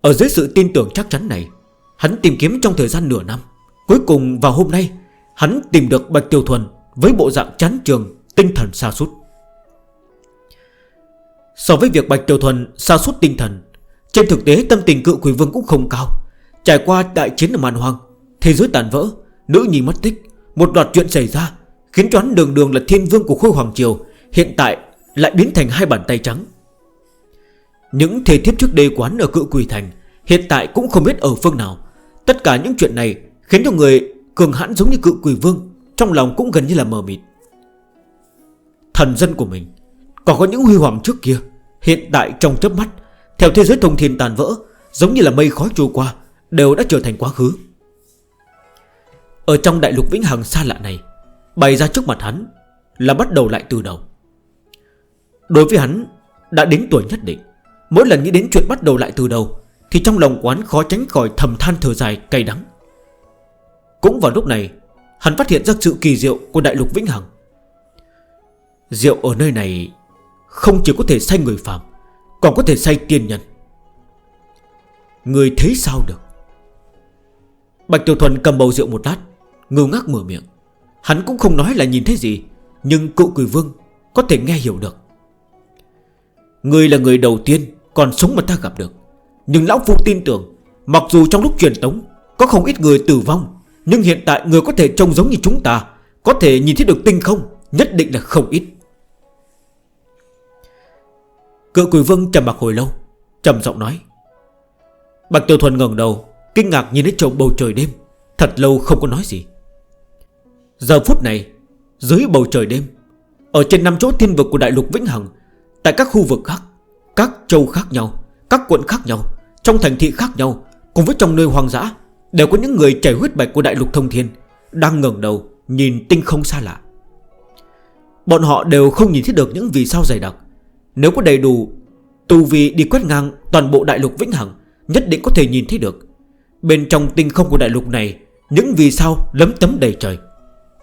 Ở dưới sự tin tưởng chắc chắn này, Hắn tìm kiếm trong thời gian nửa năm. Cuối cùng vào hôm nay, Hắn tìm được Bạch Tiểu Thuần Với bộ dạng chán trường Tinh thần xa sút. So với việc Bạch Tiểu Thuần xa sút tinh thần, Trên thực tế tâm tình cự quỷ vương cũng không cao. Trải qua đại chiến ở màn hoang Thế giới tàn vỡ, Nữ nhi mất tích, Một loạt chuyện xảy ra, Khiến cho đường đường là thiên vương của khôi hoàng triều, Hiện tại lại biến thành hai bàn tay trắng. Những thể thiếp trước đây quán ở cự quỷ thành Hiện tại cũng không biết ở phương nào. Tất cả những chuyện này Khiến cho người cường hãn giống như cự quỷ vương, Trong lòng cũng gần như là mờ mịt. Thần dân của mình. Còn có những huy hoàng trước kia, Hiện tại trong chớp mắt, Theo thế giới thông thiên tàn vỡ, Giống như là mây khói trôi qua, Đều đã trở thành quá khứ. Ở trong đại lục vĩnh hằng xa lạ này, Bày ra trước mặt hắn Là bắt đầu lại từ đầu. Đối với hắn, Đã đến tuổi nhất định, Mỗi lần nghĩ đến chuyện bắt đầu lại từ đầu, Thì trong lòng quán khó tránh khỏi thầm than thở dài cay đắng. Cũng vào lúc này, Hắn phát hiện ra sự kỳ diệu của đại lục Vĩnh Hằng. Rượu ở nơi này Không chỉ có thể say người phạm, Còn có thể say tiên nhân. Người thấy sao được? Bạch Tiểu Thuần cầm bầu rượu một lát Ngư ngác mở miệng. Hắn cũng không nói là nhìn thấy gì, Nhưng cụ quỷ vương có thể nghe hiểu được. Người là người đầu tiên Còn sống mà ta gặp được, Nhưng Lão Phu tin tưởng, Mặc dù trong lúc truyền tống, Có không ít người tử vong, Nhưng hiện tại người có thể trông giống như chúng ta, Có thể nhìn thấy được tinh không, Nhất định là không ít. Cự quỷ vương trầm mặt hồi lâu, Trầm giọng nói. Bạch Tiêu Thuần ngẩng đầu, Kinh ngạc nhìn đến trộm bầu trời đêm, Thật lâu không có nói gì. Giờ phút này, Dưới bầu trời đêm, Ở trên năm chỗ thiên vực của đại lục Vĩnh Hằng, Tại các khu vực khác, Các châu khác nhau, Các quận khác nhau, Trong thành thị khác nhau, Cùng với trong nơi hoang dã, Đều có những người chảy huyết bạch của đại lục thông thiên Đang ngẩng đầu Nhìn tinh không xa lạ. Bọn họ đều không nhìn thấy được những vì sao dày đặc nếu có đầy đủ Tu vi đi quét ngang toàn bộ đại lục Vĩnh Hằng, Nhất định có thể nhìn thấy được. Bên trong tinh không của đại lục này, Những vì sao lấm tấm đầy trời.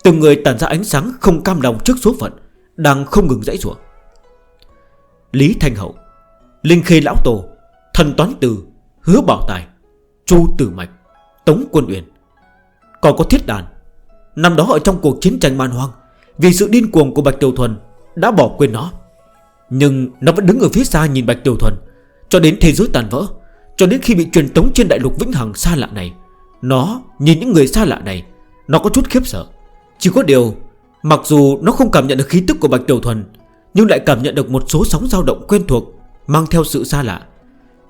Từng người tản ra ánh sáng không cam lòng trước số phận, Đang không ngừng dãy rủa. Lý Thanh Hậu, Linh Khê Lão Tổ, Thần Toán Từ, Hứa Bảo Tài, Chu Tử Mạch, Tống Quân Uyển. Còn có Thiết Đàn, Năm đó ở trong cuộc chiến tranh man hoang, Vì sự điên cuồng của Bạch Tiểu Thuần, Đã bỏ quên nó. Nhưng nó vẫn đứng ở phía xa nhìn Bạch Tiểu Thuần. Cho đến thế giới tàn vỡ, Cho đến khi bị truyền tống trên đại lục vĩnh hằng xa lạ này, Nó nhìn những người xa lạ này, Nó có chút khiếp sợ. Chỉ có điều, Mặc dù nó không cảm nhận được khí tức của Bạch Tiểu Thuần, Nhưng lại cảm nhận được một số sóng dao động quen thuộc Mang theo sự xa lạ.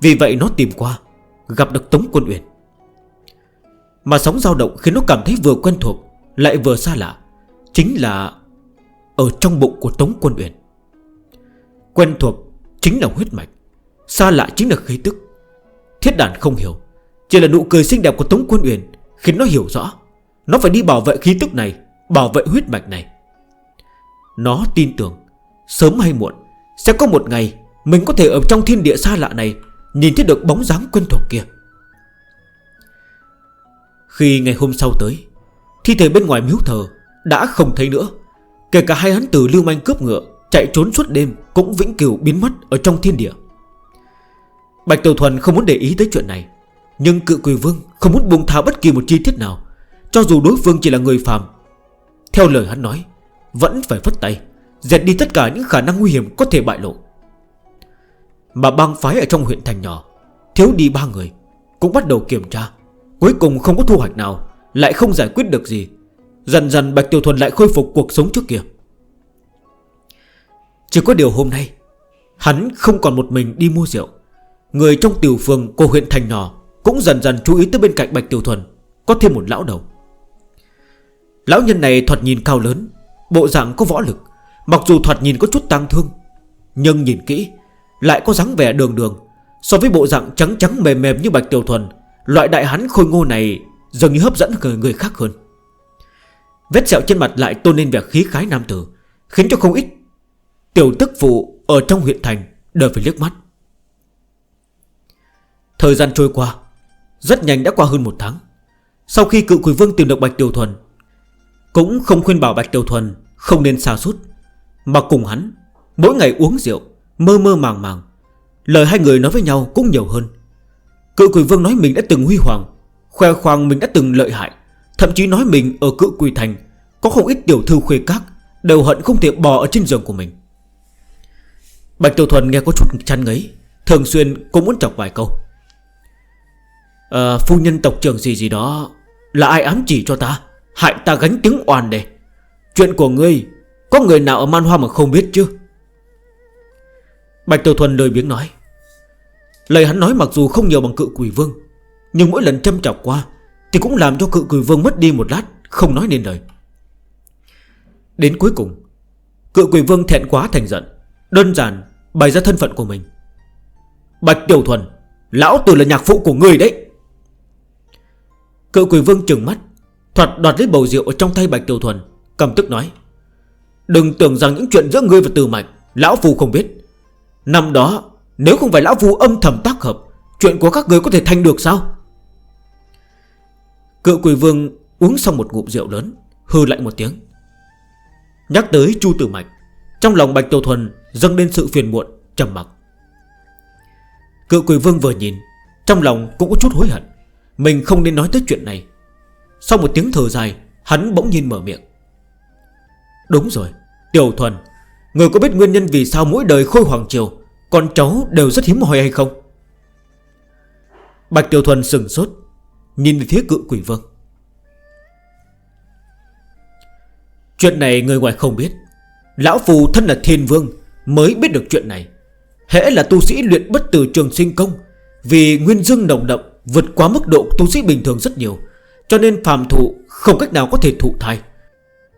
Vì vậy nó tìm qua, Gặp được Tống Quân Uyển. Mà sóng dao động khiến nó cảm thấy vừa quen thuộc, Lại vừa xa lạ, Chính là Ở trong bụng của Tống Quân Uyển. Quen thuộc chính là huyết mạch, Xa lạ chính là khí tức. Thiết đàn không hiểu, Chỉ là nụ cười xinh đẹp của Tống Quân Uyển Khiến nó hiểu rõ. Nó phải đi bảo vệ khí tức này, Bảo vệ huyết mạch này. Nó tin tưởng, Sớm hay muộn, Sẽ có một ngày Mình có thể ở trong thiên địa xa lạ này Nhìn thấy được bóng dáng quân thuộc kia. Khi ngày hôm sau tới, Thi thể bên ngoài miếu thờ Đã không thấy nữa, Kể cả hai hắn tử lưu manh cướp ngựa Chạy trốn suốt đêm cũng vĩnh cửu biến mất Ở trong thiên địa. Bạch Tiểu Thuần không muốn để ý tới chuyện này, Nhưng cự quỷ vương không muốn buông tháo bất kỳ một chi tiết nào, Cho dù đối phương chỉ là người phàm. Theo lời hắn nói, Vẫn phải phất tay Dẹt đi tất cả những khả năng nguy hiểm có thể bại lộ. Mà bang phái ở trong huyện thành nhỏ, Thiếu đi ba người, Cũng bắt đầu kiểm tra, Cuối cùng không có thu hoạch nào, Lại không giải quyết được gì. Dần dần Bạch Tiểu Thuần lại khôi phục cuộc sống trước kia. Chỉ có điều hôm nay Hắn không còn một mình đi mua rượu. Người trong tiểu phường của huyện Thành Nò Cũng dần dần chú ý tới bên cạnh Bạch Tiểu Thuần Có thêm một lão đầu. Lão nhân này thoạt nhìn cao lớn Bộ dạng có võ lực Mặc dù thoạt nhìn có chút tăng thương Nhưng nhìn kỹ Lại có dáng vẻ đường đường So với bộ dạng trắng trắng mềm mềm như Bạch Tiểu Thuần Loại đại hắn khôi ngô này Dường như hấp dẫn người, người khác hơn. Vết sẹo trên mặt lại tôn lên vẻ khí khái nam tử Khiến cho không ít Tiểu tức phụ ở trong huyện thành Đều phải liếc mắt. Thời gian trôi qua, Rất nhanh đã qua hơn một tháng. Sau khi cựu quỷ vương tìm được Bạch Tiểu Thuần, Cũng không khuyên bảo Bạch Tiểu Thuần Không nên xa sút, Mà cùng hắn Mỗi ngày uống rượu, Mơ mơ màng màng. Lời hai người nói với nhau cũng nhiều hơn. Cựu quỷ vương nói mình đã từng huy hoàng, Khoe khoang mình đã từng lợi hại, Thậm chí nói mình ở cựu quỷ thành Có không ít tiểu thư khuê các, Đều hận không thể bò ở trên giường của mình. Bạch Tiểu Thuần nghe có chút chăn ngấy Thường xuyên cũng muốn chọc vài câu. À, Phu nhân tộc trưởng gì gì đó Là ai ám chỉ cho ta? Hại ta gánh tiếng oan đề. Chuyện của ngươi Có người nào ở man hoa mà không biết chứ? Bạch Tiểu Thuần lời biếng nói. Lời hắn nói mặc dù không nhiều bằng cự quỷ vương Nhưng mỗi lần châm chọc qua Thì cũng làm cho cự quỷ vương mất đi một lát Không nói nên lời. Đến cuối cùng Cự quỷ vương thẹn quá thành giận Đơn giản Bày ra thân phận của mình. Bạch Tiểu Thuần, Lão tử là nhạc phụ của người đấy. Cựu quỷ vương trừng mắt, Thoạt đoạt lấy bầu rượu trong tay Bạch Tiểu Thuần, Cầm tức nói, Đừng tưởng rằng những chuyện giữa ngươi và từ mạch, Lão Phu không biết. Năm đó, nếu không phải Lão Phu âm thầm tác hợp, Chuyện của các người có thể thành được sao? Cựu quỷ vương uống xong một ngụm rượu lớn Hư lạnh một tiếng. Nhắc tới Chu Tử Mạch, Trong lòng Bạch Tiểu Thuần Dâng lên sự phiền muộn, trầm mặc. Cựu quỷ vương vừa nhìn, Trong lòng cũng có chút hối hận. Mình không nên nói tới chuyện này. Sau một tiếng thở dài, Hắn bỗng nhiên mở miệng. Đúng rồi, Tiểu thuần, Người có biết nguyên nhân vì sao mỗi đời khôi hoàng triều, Con cháu đều rất hiếm hoi hay không? Bạch Tiểu Thuần sừng sốt, Nhìn về phía cựu quỷ vương. Chuyện này người ngoài không biết. Lão Phù thân là thiên vương mới biết được chuyện này. Hễ là tu sĩ luyện bất tử trường sinh công, Vì nguyên dương nồng đậm Vượt quá mức độ tu sĩ bình thường rất nhiều, Cho nên phàm thụ không cách nào có thể thụ thai.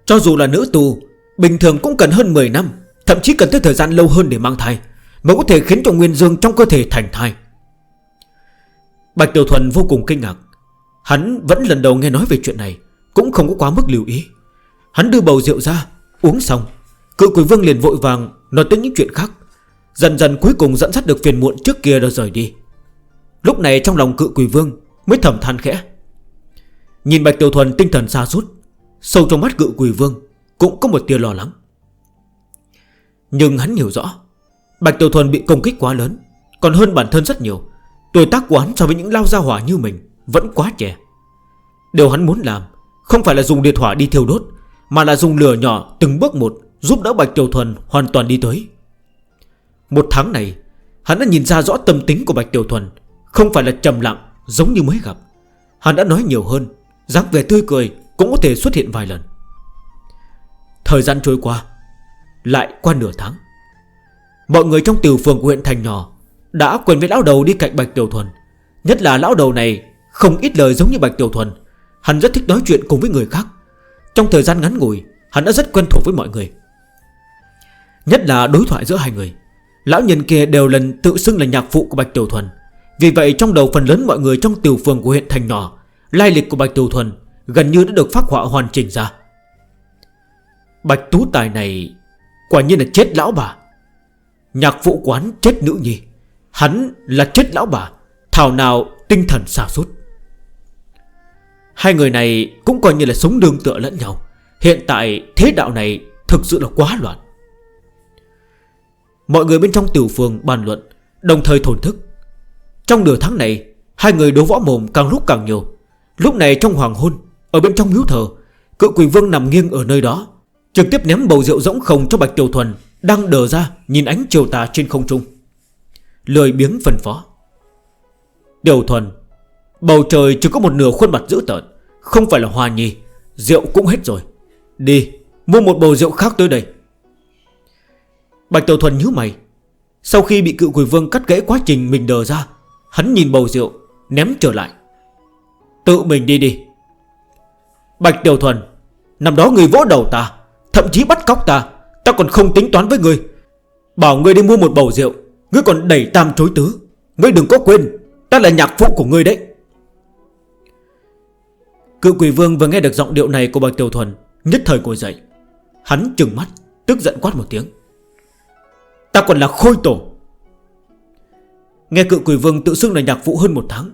Cho dù là nữ tu, Bình thường cũng cần hơn 10 năm, Thậm chí cần tới thời gian lâu hơn để mang thai, Mới có thể khiến cho nguyên dương trong cơ thể thành thai. Bạch Tiểu Thuần vô cùng kinh ngạc. Hắn vẫn lần đầu nghe nói về chuyện này, Cũng không có quá mức lưu ý. Hắn đưa bầu rượu ra, Uống xong, Cự quỷ vương liền vội vàng Nói tới những chuyện khác. Dần dần cuối cùng dẫn dắt được phiền muộn trước kia rồi rời đi. Lúc này trong lòng cự quỷ vương Mới thầm than khẽ. Nhìn Bạch Tiểu Thuần tinh thần xa sút, Sâu trong mắt cự quỷ vương Cũng có một tia lo lắng. Nhưng hắn hiểu rõ, Bạch Tiểu Thuần bị công kích quá lớn, Còn hơn bản thân rất nhiều, Tuổi tác của hắn so với những lao gia hỏa như mình Vẫn quá trẻ. Điều hắn muốn làm Không phải là dùng điện hỏa đi thiêu đốt, Mà là dùng lửa nhỏ từng bước một Giúp đỡ Bạch Tiểu Thuần hoàn toàn đi tới. Một tháng này, Hắn đã nhìn ra rõ tâm tính của Bạch Tiểu Thuần, Không phải là trầm lặng giống như mới gặp. Hắn đã nói nhiều hơn, dáng về tươi cười cũng có thể xuất hiện vài lần. Thời gian trôi qua, Lại qua nửa tháng. Mọi người trong tiểu phường của huyện Thành nhỏ Đã quen với lão đầu đi cạnh Bạch Tiểu Thuần. Nhất là lão đầu này Không ít lời giống như Bạch Tiểu Thuần. Hắn rất thích nói chuyện cùng với người khác. Trong thời gian ngắn ngủi, Hắn đã rất quen thuộc với mọi người. Nhất là đối thoại giữa hai người. Lão nhân kia đều lần tự xưng là nhạc phụ của Bạch Tiểu Thuần. Vì vậy, trong đầu phần lớn mọi người trong tiểu phường của huyện thành nhỏ Lai lịch của Bạch Tiểu Thuần gần như đã được phát họa hoàn chỉnh ra. Bạch Tú Tài này Quả nhiên là chết lão bà. Nhạc phụ quán chết nữ nhi. Hắn là chết lão bà, Thảo nào tinh thần xa sút Hai người này cũng coi như là sống đương tựa lẫn nhau. Hiện tại thế đạo này thực sự là quá loạn. Mọi người bên trong tiểu phường bàn luận, Đồng thời thổn thức. Trong nửa tháng này, Hai người đấu võ mồm càng lúc càng nhiều. Lúc này trong hoàng hôn, Ở bên trong hiếu thờ, Cự quỷ vương nằm nghiêng ở nơi đó, Trực tiếp ném bầu rượu rỗng không cho Bạch Tiểu Thuần Đang đờ ra nhìn ánh chiều tà trên không trung. Lời biếng phần phó. Tiểu Thuần, Bầu trời chỉ có một nửa khuôn mặt dữ tợn, Không phải là hòa nhì Rượu cũng hết rồi. Đi, mua một bầu rượu khác tới đây. Bạch Tiểu Thuần nhớ mày. Sau khi bị cựu quỷ vương cắt gãy quá trình mình đờ ra, Hắn nhìn bầu rượu, Ném trở lại. Tự mình đi đi. Bạch Tiểu Thuần, Năm đó người vỗ đầu ta, Thậm chí bắt cóc ta Ta còn không tính toán với người Bảo người đi mua một bầu rượu, Ngươi còn đẩy tam chối tứ. Ngươi đừng có quên, Ta là nhạc phụ của ngươi đấy. Cựu quỷ vương vừa nghe được giọng điệu này của Bạch Tiểu Thuần, Nhất thời ngồi dậy. Hắn chừng mắt, Tức giận quát một tiếng. Ta còn là khôi tổ. Nghe cự quỷ vương tự xưng là nhạc vũ hơn một tháng,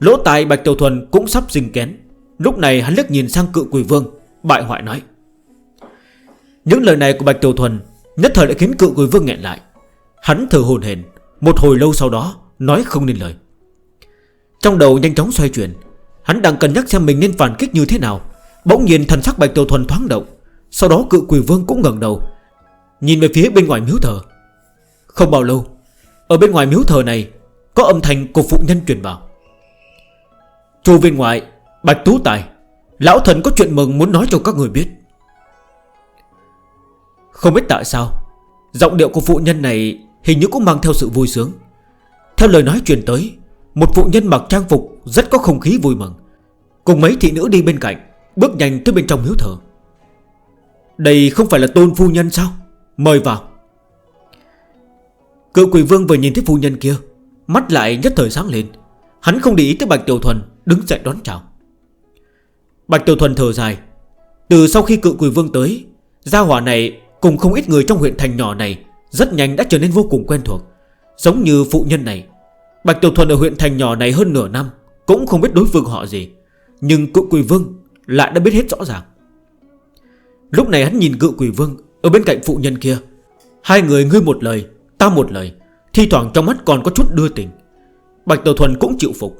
Lỗ tài Bạch Tiểu Thuần cũng sắp dình kén. Lúc này hắn liếc nhìn sang cự quỷ vương, Bại hoại nói. Những lời này của Bạch Tiểu Thuần Nhất thời đã khiến cự quỷ vương nghẹn lại. Hắn thở hồn hền Một hồi lâu sau đó nói không nên lời. Trong đầu nhanh chóng xoay chuyển, Hắn đang cân nhắc xem mình nên phản kích như thế nào. Bỗng nhiên thần sắc Bạch Tiểu Thuần thoáng động, Sau đó cự quỷ vương cũng gần đầu, Nhìn về phía bên ngoài miếu thờ. Không bao lâu, Ở bên ngoài miếu thờ này, Có âm thanh của phụ nhân truyền vào. Chu viên ngoại Bạch Tú Tài, Lão thần có chuyện mừng muốn nói cho các người biết. Không biết tại sao, Giọng điệu của phụ nhân này Hình như cũng mang theo sự vui sướng. Theo lời nói truyền tới, Một phụ nhân mặc trang phục rất có không khí vui mừng. Cùng mấy thị nữ đi bên cạnh, Bước nhanh tới bên trong miếu thờ. Đây không phải là tôn phu nhân sao? Mời vào cựu quỷ vương vừa nhìn thấy phu nhân kia, Mắt lại nhất thời sáng lên. Hắn không để ý tới Bạch Tiểu Thuần, Đứng dậy đón chào. Bạch Tiểu Thuần thở dài. Từ sau khi cựu quỷ vương tới, Gia hỏa này cùng không ít người trong huyện thành nhỏ này Rất nhanh đã trở nên vô cùng quen thuộc. Giống như phụ nhân này, Bạch Tiểu Thuần ở huyện thành nhỏ này hơn nửa năm Cũng không biết đối phương họ gì, Nhưng cựu quỷ vương lại đã biết hết rõ ràng. Lúc này hắn nhìn cựu quỷ vương Ở bên cạnh phụ nhân kia, Hai người ngươi một lời Ta một lời, Thi thoảng trong mắt còn có chút đưa tình. Bạch Tờ Thuần cũng chịu phục.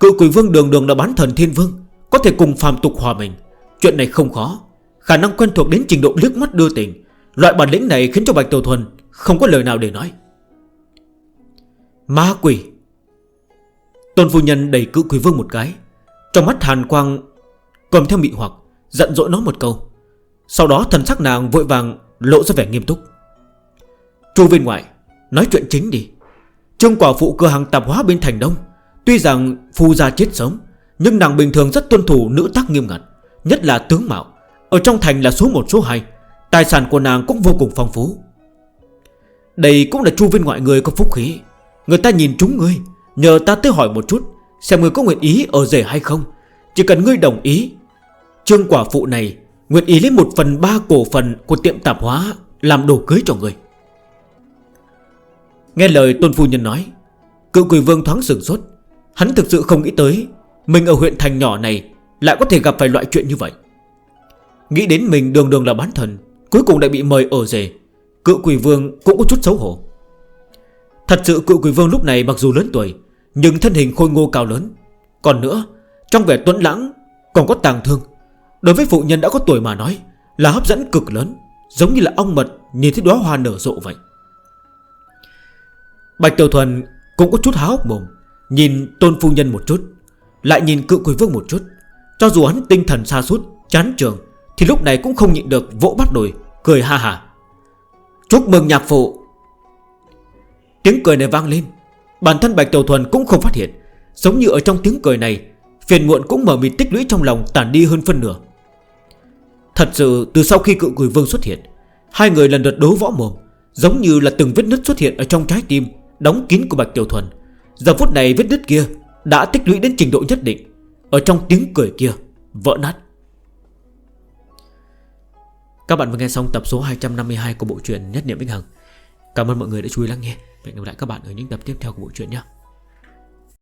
Cự quỷ vương đường đường là bán thần thiên vương, Có thể cùng phàm tục hòa mình Chuyện này không khó, Khả năng quen thuộc đến trình độ liếc mắt đưa tình. Loại bản lĩnh này khiến cho Bạch Tờ Thuần Không có lời nào để nói. Ma quỷ. Tôn phu nhân đẩy cự quỷ vương một cái. Trong mắt hàn quang Cầm theo mị hoặc, Giận dỗi nó một câu. Sau đó thần sắc nàng vội vàng lộ ra vẻ nghiêm túc. Chu viên ngoại Nói chuyện chính đi. Trương quả phụ cửa hàng tạp hóa bên Thành Đông, Tuy rằng phu gia chết sớm, Nhưng nàng bình thường rất tuân thủ nữ tắc nghiêm ngặt, Nhất là tướng mạo. Ở trong thành là số 1 số 2 Tài sản của nàng cũng vô cùng phong phú. Đây cũng là chu viên ngoại người có phúc khí. Người ta nhìn chúng ngươi, Nhờ ta tới hỏi một chút, Xem ngươi có nguyện ý ở rể hay không. Chỉ cần ngươi đồng ý, Trương quả phụ này Nguyện ý lấy một phần ba cổ phần của tiệm tạp hóa Làm đồ cưới cho ngươi. Nghe lời Tôn Phu Nhân nói, Cựu quỷ vương thoáng sửng sốt. Hắn thực sự không nghĩ tới, Mình ở huyện thành nhỏ này Lại có thể gặp phải loại chuyện như vậy. Nghĩ đến mình đường đường là bán thần, Cuối cùng lại bị mời ở rể, Cựu quỷ vương cũng có chút xấu hổ. Thật sự cựu quỷ vương lúc này mặc dù lớn tuổi, Nhưng thân hình khôi ngô cao lớn. Còn nữa, Trong vẻ tuấn lãng Còn có tàng thương. Đối với phụ nhân đã có tuổi mà nói Là hấp dẫn cực lớn, Giống như là ong mật nhìn thấy đóa hoa nở rộ vậy. Bạch Tiểu Thuần cũng có chút háo hốc mồm Nhìn tôn phu nhân một chút Lại nhìn cự quỷ vương một chút. Cho dù hắn tinh thần xa suốt, chán trường Thì lúc này cũng không nhịn được vỗ bắt đồi Cười ha hà. Chúc mừng nhạc phụ. Tiếng cười này vang lên Bản thân Bạch Tiểu Thuần cũng không phát hiện. Giống như ở trong tiếng cười này Phiền muộn cũng mở mịt tích lũy trong lòng tản đi hơn phân nửa. Thật sự từ sau khi cự quỷ vương xuất hiện Hai người lần lượt đấu võ mồm Giống như là từng vết nứt xuất hiện ở trong trái tim. Đóng kín của Bạch Tiểu Thuần. Giờ phút này vết đứt kia Đã tích lũy đến trình độ nhất định, Ở trong tiếng cười kia Vỡ nát. Các bạn vừa nghe xong tập số 252 của bộ truyện Nhất Niệm Vĩnh Hằng. Cảm ơn mọi người đã chú ý lắng nghe. Hẹn gặp lại các bạn ở những tập tiếp theo của bộ truyện nhé.